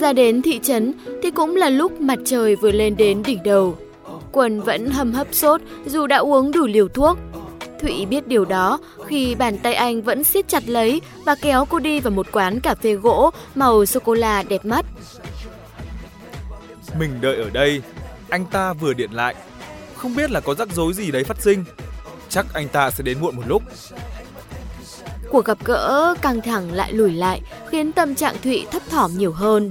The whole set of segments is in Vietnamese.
Ra đến thị trấn thì cũng là lúc mặt trời vừa lên đến đỉnh đầu. Quân vẫn hầm hấp sốt dù đã uống đủ liều thuốc. Thụy biết điều đó khi bàn tay anh vẫn siết chặt lấy và kéo cô đi vào một quán cà phê gỗ màu sô-cô-la đẹp mắt. Mình đợi ở đây, anh ta vừa điện lại. Không biết là có rắc rối gì đấy phát sinh. Chắc anh ta sẽ đến muộn một lúc. Cuộc gặp gỡ căng thẳng lại lùi lại khiến tâm trạng Thụy thấp thỏm nhiều hơn.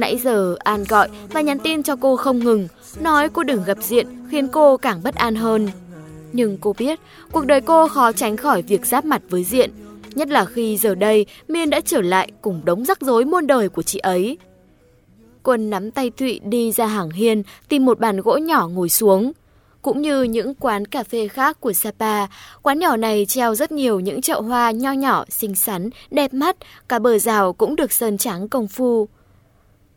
Nãy giờ An gọi và nhắn tin cho cô không ngừng, nói cô đừng gặp diện khiến cô càng bất an hơn. Nhưng cô biết, cuộc đời cô khó tránh khỏi việc giáp mặt với diện, nhất là khi giờ đây Miên đã trở lại cùng đống rắc rối muôn đời của chị ấy. Quân nắm tay Thụy đi ra hàng hiên, tìm một bàn gỗ nhỏ ngồi xuống. Cũng như những quán cà phê khác của Sapa, quán nhỏ này treo rất nhiều những chậu hoa nho nhỏ, xinh xắn, đẹp mắt, cả bờ rào cũng được sơn trắng công phu.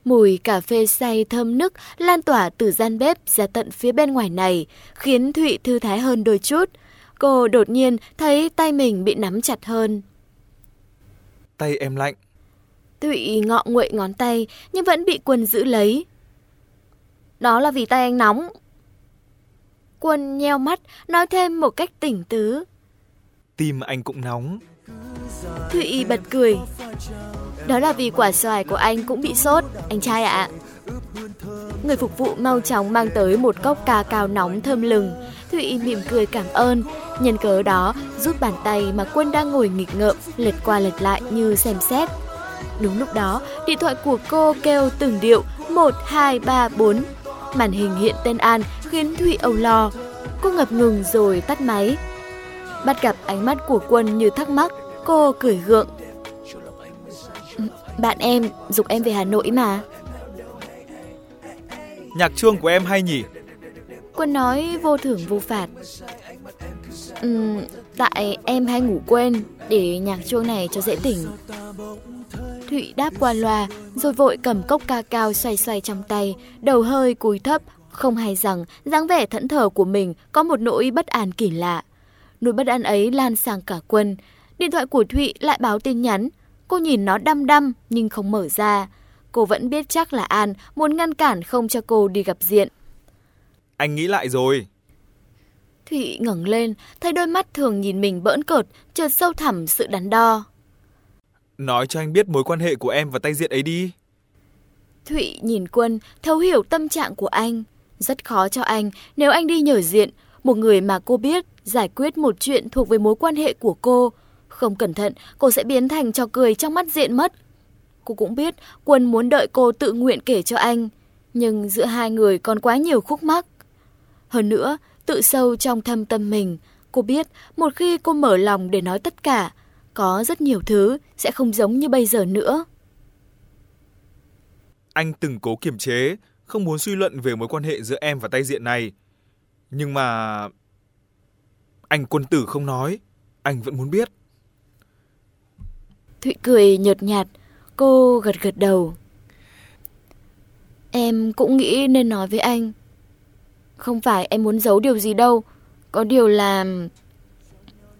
Mùi cà phê say thơm nức lan tỏa từ gian bếp ra tận phía bên ngoài này, khiến Thụy thư thái hơn đôi chút. Cô đột nhiên thấy tay mình bị nắm chặt hơn. Tay em lạnh. Thụy ngọ nguậy ngón tay nhưng vẫn bị Quân giữ lấy. Đó là vì tay anh nóng. Quân nheo mắt, nói thêm một cách tỉnh tứ. Tim anh cũng nóng. Thụy bật cười. Đó là vì quả xoài của anh cũng bị sốt, anh trai ạ. Người phục vụ mau chóng mang tới một cốc cà cao nóng thơm lừng. Thụy mỉm cười cảm ơn. Nhân cớ đó, rút bàn tay mà Quân đang ngồi nghịch ngợm, lật qua lật lại như xem xét. Đúng lúc đó, điện thoại của cô kêu từng điệu 1, 2, 3, 4. Màn hình hiện tên An khiến Thụy âu lo. Cô ngập ngừng rồi tắt máy. Bắt gặp ánh mắt của Quân như thắc mắc, cô cười gượng. Bạn em dục em về Hà Nội mà. Nhạc chuông của em hay nhỉ? Quân nói vô thưởng vô phạt. Uhm, tại em hay ngủ quên để nhạc chuông này cho dễ tỉnh. Thụy đáp qua loa, rồi vội cầm cốc ca cao xoay xoay trong tay, đầu hơi cúi thấp, không hay rằng dáng vẻ thẫn thờ của mình có một nỗi bất an kỳ lạ. Nỗi bất an ấy lan sang cả quân. Điện thoại của Thụy lại báo tin nhắn. Cô nhìn nó đăm đăm nhưng không mở ra. Cô vẫn biết chắc là An muốn ngăn cản không cho cô đi gặp diện. Anh nghĩ lại rồi. Thụy ngẩng lên, thấy đôi mắt thường nhìn mình bỡn cợt, chợt sâu thẳm sự đắn đo. Nói cho anh biết mối quan hệ của em và tay diện ấy đi. Thụy nhìn Quân, thấu hiểu tâm trạng của anh. Rất khó cho anh nếu anh đi nhờ diện, một người mà cô biết giải quyết một chuyện thuộc về mối quan hệ của cô. Không cẩn thận, cô sẽ biến thành trò cười trong mắt diện mất. Cô cũng biết Quân muốn đợi cô tự nguyện kể cho anh. Nhưng giữa hai người còn quá nhiều khúc mắc. Hơn nữa, tự sâu trong thâm tâm mình, cô biết một khi cô mở lòng để nói tất cả, có rất nhiều thứ sẽ không giống như bây giờ nữa. Anh từng cố kiềm chế, không muốn suy luận về mối quan hệ giữa em và tay diện này. Nhưng mà... Anh quân tử không nói, anh vẫn muốn biết. Thụy cười nhợt nhạt, cô gật gật đầu. Em cũng nghĩ nên nói với anh. Không phải em muốn giấu điều gì đâu, có điều là...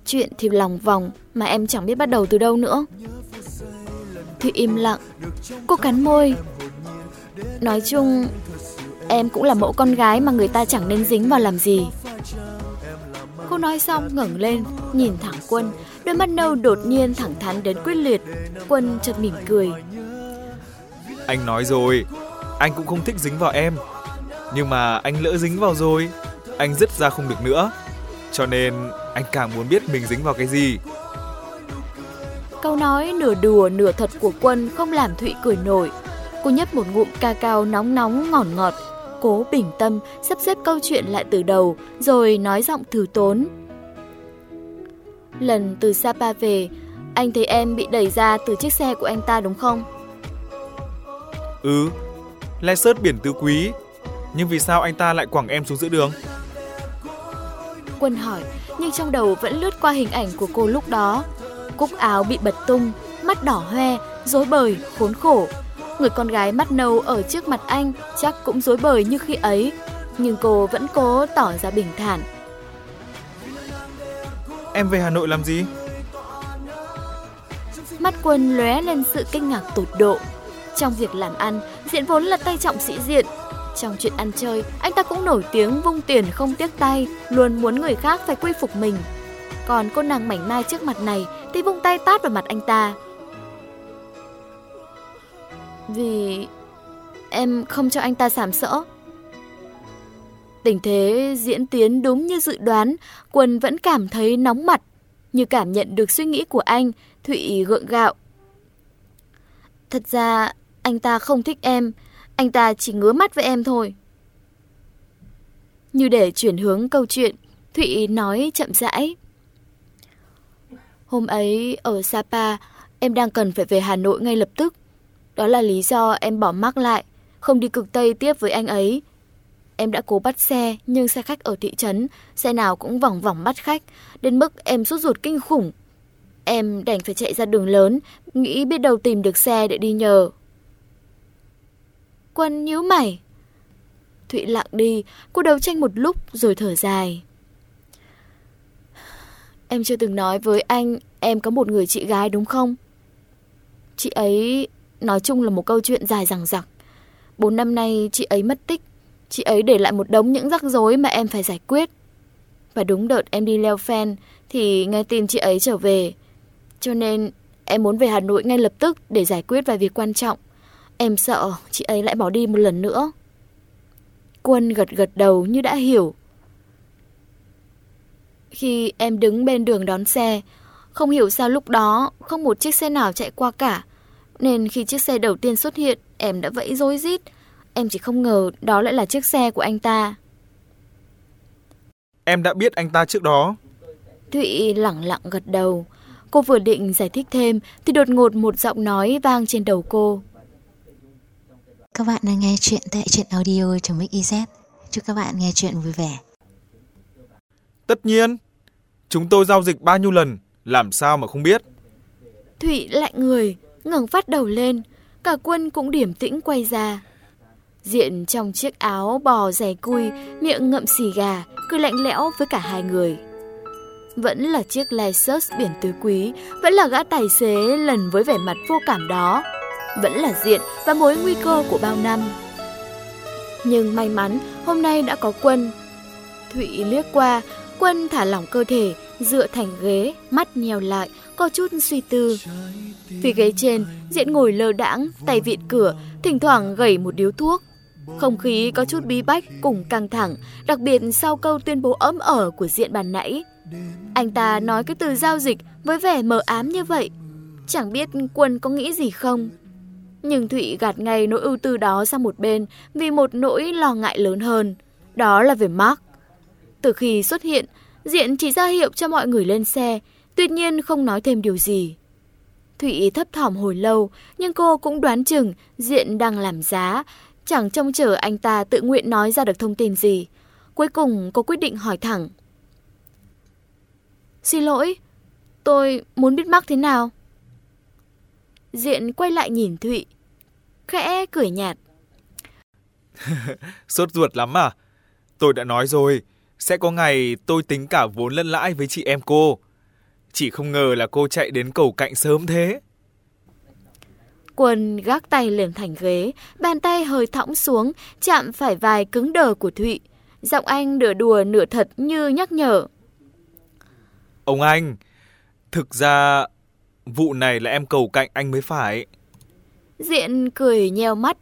Chuyện thì lòng vòng mà em chẳng biết bắt đầu từ đâu nữa. Thụy im lặng, cô cắn môi. Nói chung, em cũng là mẫu con gái mà người ta chẳng nên dính vào làm gì. Cô nói xong ngẩng lên, nhìn thẳng quân, đôi mắt nâu đột nhiên thẳng thắn đến quyết liệt. Quân chợt mỉm cười. Anh nói rồi, anh cũng không thích dính vào em. Nhưng mà anh lỡ dính vào rồi, anh dứt ra không được nữa. Cho nên anh càng muốn biết mình dính vào cái gì. Câu nói nửa đùa nửa thật của Quân không làm Thụy cười nổi. Cô nhấp một ngụm ca cao nóng nóng ngọt ngọt, cố bình tâm sắp xếp câu chuyện lại từ đầu rồi nói giọng thử tốn. Lần từ Sapa về, anh thấy em bị đẩy ra từ chiếc xe của anh ta đúng không? Ừ, Lexus biển tứ quý. Nhưng vì sao anh ta lại quẳng em xuống giữa đường? Quân hỏi, nhưng trong đầu vẫn lướt qua hình ảnh của cô lúc đó. Cúc áo bị bật tung, mắt đỏ hoe, rối bời, khốn khổ. Người con gái mắt nâu ở trước mặt anh chắc cũng rối bời như khi ấy, nhưng cô vẫn cố tỏ ra bình thản. Em về Hà Nội làm gì? Mắt quân lóe lên sự kinh ngạc tột độ. Trong việc làm ăn, Diện vốn là tay trọng sĩ diện. Trong chuyện ăn chơi, anh ta cũng nổi tiếng vung tiền không tiếc tay, luôn muốn người khác phải quy phục mình. Còn cô nàng mảnh mai trước mặt này thì vung tay tát vào mặt anh ta. Vì em không cho anh ta sàm sỡ. Tình thế diễn tiến đúng như dự đoán, Quân vẫn cảm thấy nóng mặt. Như cảm nhận được suy nghĩ của anh, Thụy gượng gạo. Thật ra, anh ta không thích em, anh ta chỉ ngứa mắt với em thôi. Như để chuyển hướng câu chuyện, Thụy nói chậm rãi. Hôm ấy ở Sapa, em đang cần phải về Hà Nội ngay lập tức. Đó là lý do em bỏ mắc lại, không đi cực Tây tiếp với anh ấy. Em đã cố bắt xe, nhưng xe khách ở thị trấn, xe nào cũng vòng vòng bắt khách, đến mức em sốt ruột kinh khủng. Em đành phải chạy ra đường lớn, nghĩ biết đâu tìm được xe để đi nhờ. Quân nhíu mày. Thụy lặng đi, cô đấu tranh một lúc rồi thở dài. Em chưa từng nói với anh em có một người chị gái đúng không? Chị ấy nói chung là một câu chuyện dài dằng dặc. Bốn năm nay chị ấy mất tích. Chị ấy để lại một đống những rắc rối mà em phải giải quyết. Và đúng đợt em đi leo fan thì nghe tin chị ấy trở về. Cho nên em muốn về Hà Nội ngay lập tức để giải quyết vài việc quan trọng. Em sợ chị ấy lại bỏ đi một lần nữa. Quân gật gật đầu như đã hiểu. Khi em đứng bên đường đón xe, không hiểu sao lúc đó không một chiếc xe nào chạy qua cả. Nên khi chiếc xe đầu tiên xuất hiện, em đã vẫy rối rít. Em chỉ không ngờ đó lại là chiếc xe của anh ta. Em đã biết anh ta trước đó. Thụy lặng lặng gật đầu. Cô vừa định giải thích thêm thì đột ngột một giọng nói vang trên đầu cô. Các bạn đang nghe chuyện tại truyện audio trong Mix Chúc các bạn nghe chuyện vui vẻ. Tất nhiên. Chúng tôi giao dịch bao nhiêu lần, làm sao mà không biết. Thụy lạnh người, ngẩng phát đầu lên, cả quân cũng điểm tĩnh quay ra. Diện trong chiếc áo bò dày cui, miệng ngậm xì gà, cười lạnh lẽo với cả hai người. Vẫn là chiếc Lexus biển tứ quý, vẫn là gã tài xế lần với vẻ mặt vô cảm đó. Vẫn là diện và mối nguy cơ của bao năm. Nhưng may mắn, hôm nay đã có quân. Thụy liếc qua, quân thả lỏng cơ thể, dựa thành ghế, mắt nhèo lại, có chút suy tư. Vì ghế trên, diện ngồi lơ đãng, tay vịn cửa, thỉnh thoảng gẩy một điếu thuốc. Không khí có chút bí bách cùng căng thẳng, đặc biệt sau câu tuyên bố ấm ở của diện bàn nãy. Anh ta nói cái từ giao dịch với vẻ mờ ám như vậy. Chẳng biết quân có nghĩ gì không? Nhưng Thụy gạt ngay nỗi ưu tư đó sang một bên vì một nỗi lo ngại lớn hơn. Đó là về Mark. Từ khi xuất hiện, Diện chỉ ra hiệu cho mọi người lên xe, tuy nhiên không nói thêm điều gì. Thụy thấp thỏm hồi lâu, nhưng cô cũng đoán chừng Diện đang làm giá, chẳng trông chờ anh ta tự nguyện nói ra được thông tin gì. Cuối cùng cô quyết định hỏi thẳng. Xin lỗi, tôi muốn biết mắc thế nào? Diện quay lại nhìn Thụy, khẽ cười nhạt. Sốt ruột lắm à? Tôi đã nói rồi, sẽ có ngày tôi tính cả vốn lẫn lãi với chị em cô. Chỉ không ngờ là cô chạy đến cầu cạnh sớm thế. Quân gác tay lên thành ghế, bàn tay hơi thõng xuống, chạm phải vai cứng đờ của Thụy. Giọng anh nửa đùa nửa thật như nhắc nhở. Ông anh, thực ra vụ này là em cầu cạnh anh mới phải. Diện cười nheo mắt.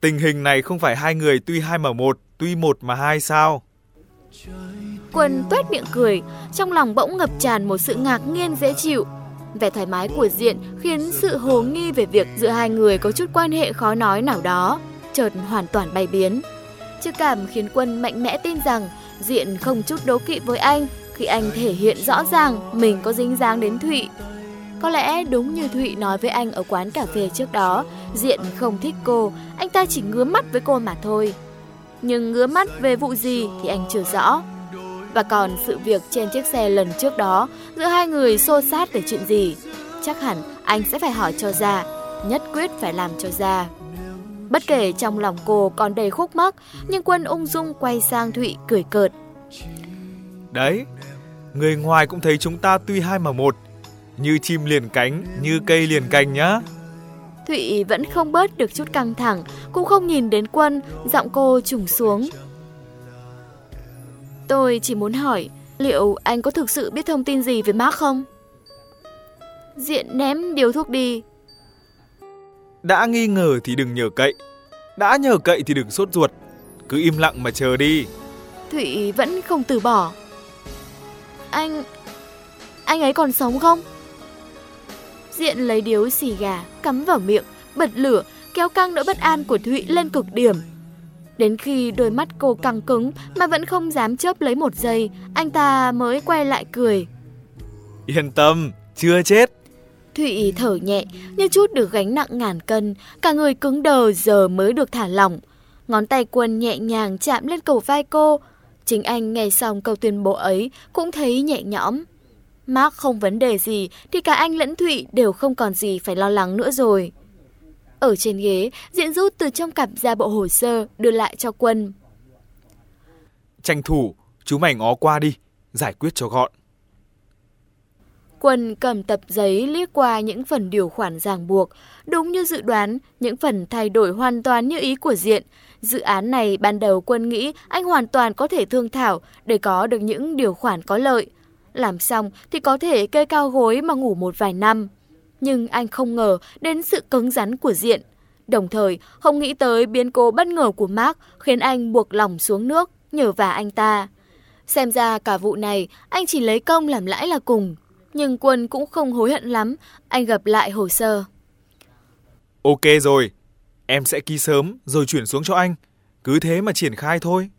Tình hình này không phải hai người tuy hai mà một, tuy một mà hai sao? Quân tuét miệng cười, trong lòng bỗng ngập tràn một sự ngạc nhiên dễ chịu. Vẻ thoải mái của Diện khiến sự hồ nghi về việc giữa hai người có chút quan hệ khó nói nào đó, chợt hoàn toàn bay biến. Chứ cảm khiến Quân mạnh mẽ tin rằng Diện không chút đố kỵ với anh khi anh thể hiện rõ ràng mình có dính dáng đến Thụy. Có lẽ đúng như Thụy nói với anh ở quán cà phê trước đó, Diện không thích cô, anh ta chỉ ngứa mắt với cô mà thôi. Nhưng ngứa mắt về vụ gì thì anh chưa rõ. Và còn sự việc trên chiếc xe lần trước đó giữa hai người xô sát về chuyện gì, chắc hẳn anh sẽ phải hỏi cho ra, nhất quyết phải làm cho ra. Bất kể trong lòng cô còn đầy khúc mắc, nhưng Quân ung dung quay sang Thụy cười cợt. Đấy, người ngoài cũng thấy chúng ta tuy hai mà một, như chim liền cánh, như cây liền cành nhá. Thụy vẫn không bớt được chút căng thẳng, cũng không nhìn đến quân, giọng cô trùng xuống. Tôi chỉ muốn hỏi, liệu anh có thực sự biết thông tin gì về Mark không? Diện ném điếu thuốc đi. Đã nghi ngờ thì đừng nhờ cậy, đã nhờ cậy thì đừng sốt ruột, cứ im lặng mà chờ đi. Thụy vẫn không từ bỏ. Anh... anh ấy còn sống không? Diện lấy điếu xì gà, cắm vào miệng, bật lửa, kéo căng nỗi bất an của Thụy lên cực điểm. Đến khi đôi mắt cô căng cứng mà vẫn không dám chớp lấy một giây, anh ta mới quay lại cười. Yên tâm, chưa chết. Thụy thở nhẹ, như chút được gánh nặng ngàn cân, cả người cứng đờ giờ mới được thả lỏng. Ngón tay quân nhẹ nhàng chạm lên cầu vai cô. Chính anh nghe xong câu tuyên bố ấy cũng thấy nhẹ nhõm. Mark không vấn đề gì thì cả anh lẫn Thụy đều không còn gì phải lo lắng nữa rồi. Ở trên ghế, Diễn rút từ trong cặp ra bộ hồ sơ đưa lại cho quân. Tranh thủ, chú mày ngó qua đi, giải quyết cho gọn. Quân cầm tập giấy liếc qua những phần điều khoản ràng buộc. Đúng như dự đoán, những phần thay đổi hoàn toàn như ý của Diện. Dự án này ban đầu Quân nghĩ anh hoàn toàn có thể thương thảo để có được những điều khoản có lợi. Làm xong thì có thể kê cao gối mà ngủ một vài năm. Nhưng anh không ngờ đến sự cứng rắn của Diện. Đồng thời, không nghĩ tới biến cố bất ngờ của Mark khiến anh buộc lòng xuống nước, nhờ vả anh ta. Xem ra cả vụ này, anh chỉ lấy công làm lãi là cùng. Nhưng Quân cũng không hối hận lắm, anh gặp lại hồ sơ. Ok rồi, em sẽ ký sớm rồi chuyển xuống cho anh. Cứ thế mà triển khai thôi.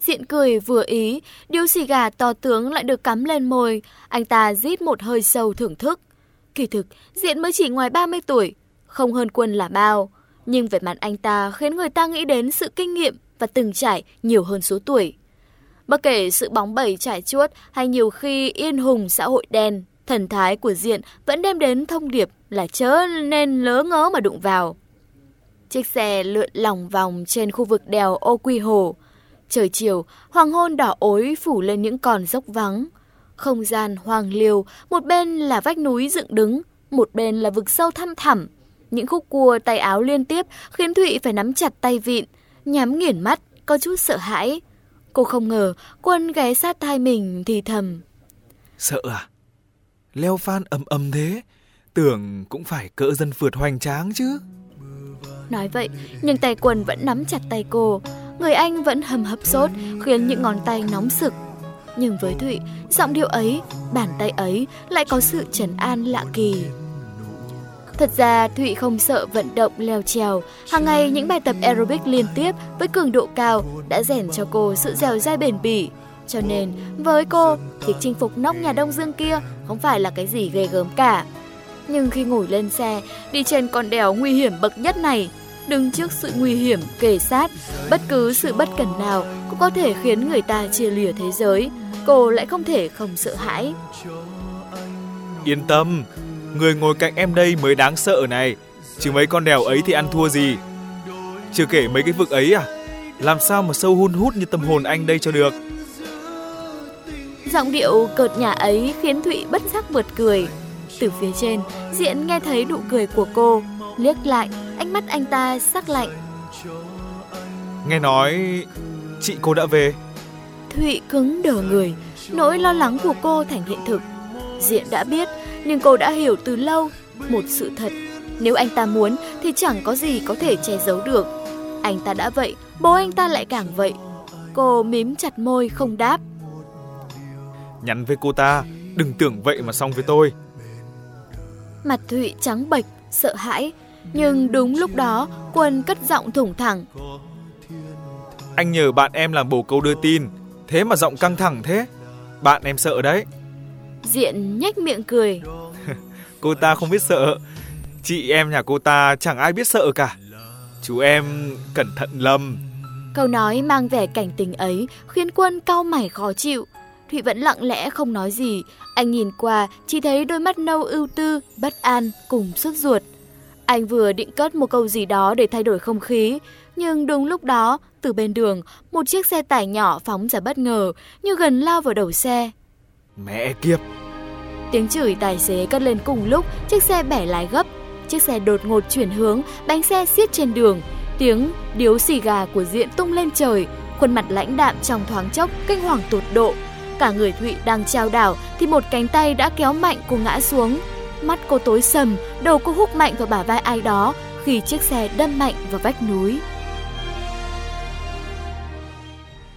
Diện cười vừa ý, điếu xì gà to tướng lại được cắm lên môi. Anh ta rít một hơi sâu thưởng thức. Kỳ thực, Diện mới chỉ ngoài 30 tuổi, không hơn quân là bao. Nhưng về mặt anh ta khiến người ta nghĩ đến sự kinh nghiệm và từng trải nhiều hơn số tuổi. Bất kể sự bóng bẩy trải chuốt hay nhiều khi yên hùng xã hội đen, thần thái của Diện vẫn đem đến thông điệp là chớ nên lớ ngớ mà đụng vào. Chiếc xe lượn lòng vòng trên khu vực đèo Ô Quy Hồ. Trời chiều, hoàng hôn đỏ ối phủ lên những con dốc vắng. Không gian hoàng liều, một bên là vách núi dựng đứng, một bên là vực sâu thăm thẳm. Những khúc cua tay áo liên tiếp khiến Thụy phải nắm chặt tay vịn, nhắm nghiền mắt, có chút sợ hãi. Cô không ngờ quân ghé sát tai mình thì thầm. Sợ à? Leo phan ầm ầm thế, tưởng cũng phải cỡ dân phượt hoành tráng chứ. Nói vậy, nhưng tay quân vẫn nắm chặt tay cô. Người anh vẫn hầm hập sốt, khiến những ngón tay nóng sực. Nhưng với Thụy, giọng điệu ấy, bàn tay ấy lại có sự trấn an lạ kỳ. Thật ra Thụy không sợ vận động leo trèo, hàng ngày những bài tập aerobic liên tiếp với cường độ cao đã rèn cho cô sự dẻo dai bền bỉ. Cho nên, với cô, việc chinh phục nóc nhà Đông Dương kia không phải là cái gì ghê gớm cả. Nhưng khi ngồi lên xe, đi trên con đèo nguy hiểm bậc nhất này, đứng trước sự nguy hiểm kề sát, bất cứ sự bất cẩn nào cũng có thể khiến người ta chia lìa thế giới, cô lại không thể không sợ hãi. Yên tâm, người ngồi cạnh em đây mới đáng sợ này, chứ mấy con đèo ấy thì ăn thua gì. Chưa kể mấy cái vực ấy à, làm sao mà sâu hun hút như tâm hồn anh đây cho được. Giọng điệu cợt nhả ấy khiến Thụy bất giác bật cười. Từ phía trên, Diện nghe thấy nụ cười của cô, liếc lại, ánh mắt anh ta sắc lạnh. Nghe nói chị cô đã về. Thụy cứng đờ người, nỗi lo lắng của cô thành hiện thực. Diện đã biết, nhưng cô đã hiểu từ lâu một sự thật. Nếu anh ta muốn thì chẳng có gì có thể che giấu được. Anh ta đã vậy, bố anh ta lại càng vậy. Cô mím chặt môi không đáp. Nhắn với cô ta, đừng tưởng vậy mà xong với tôi. Mặt Thụy trắng bệch, sợ hãi. Nhưng đúng lúc đó, Quân cất giọng thủng thẳng. Anh nhờ bạn em làm bồ câu đưa tin, thế mà giọng căng thẳng thế. Bạn em sợ đấy. Diện nhếch miệng cười. cô ta không biết sợ. Chị em nhà cô ta chẳng ai biết sợ cả. Chú em cẩn thận lầm. Câu nói mang vẻ cảnh tình ấy khiến quân cau mày khó chịu. Thụy vẫn lặng lẽ không nói gì. Anh nhìn qua chỉ thấy đôi mắt nâu ưu tư, bất an cùng sốt ruột. Anh vừa định cất một câu gì đó để thay đổi không khí, nhưng đúng lúc đó, từ bên đường, một chiếc xe tải nhỏ phóng ra bất ngờ, như gần lao vào đầu xe. Mẹ kiếp! Tiếng chửi tài xế cất lên cùng lúc, chiếc xe bẻ lái gấp. chiếc xe đột ngột chuyển hướng, bánh xe xiết trên đường. Tiếng điếu xì gà của Diện tung lên trời, khuôn mặt lãnh đạm trong thoáng chốc, kinh hoàng tột độ. Cả người Thụy đang trao đảo thì một cánh tay đã kéo mạnh cô ngã xuống. Mắt cô tối sầm, đầu cô húc mạnh vào bả vai ai đó khi chiếc xe đâm mạnh vào vách núi.